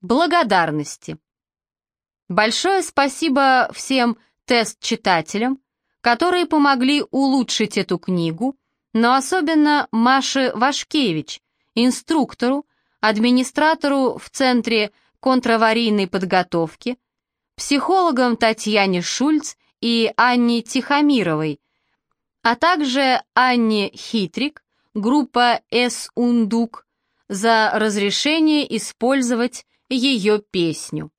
Благодарности. Большое спасибо всем тест-читателям, которые помогли улучшить эту книгу, но особенно Маше Вашкевич, инструктору, администратору в Центре контраварийной подготовки, психологам Татьяне Шульц и Анне Тихомировой, а также Анне Хитрик, группа «С. Ундук», за разрешение использовать ее песню.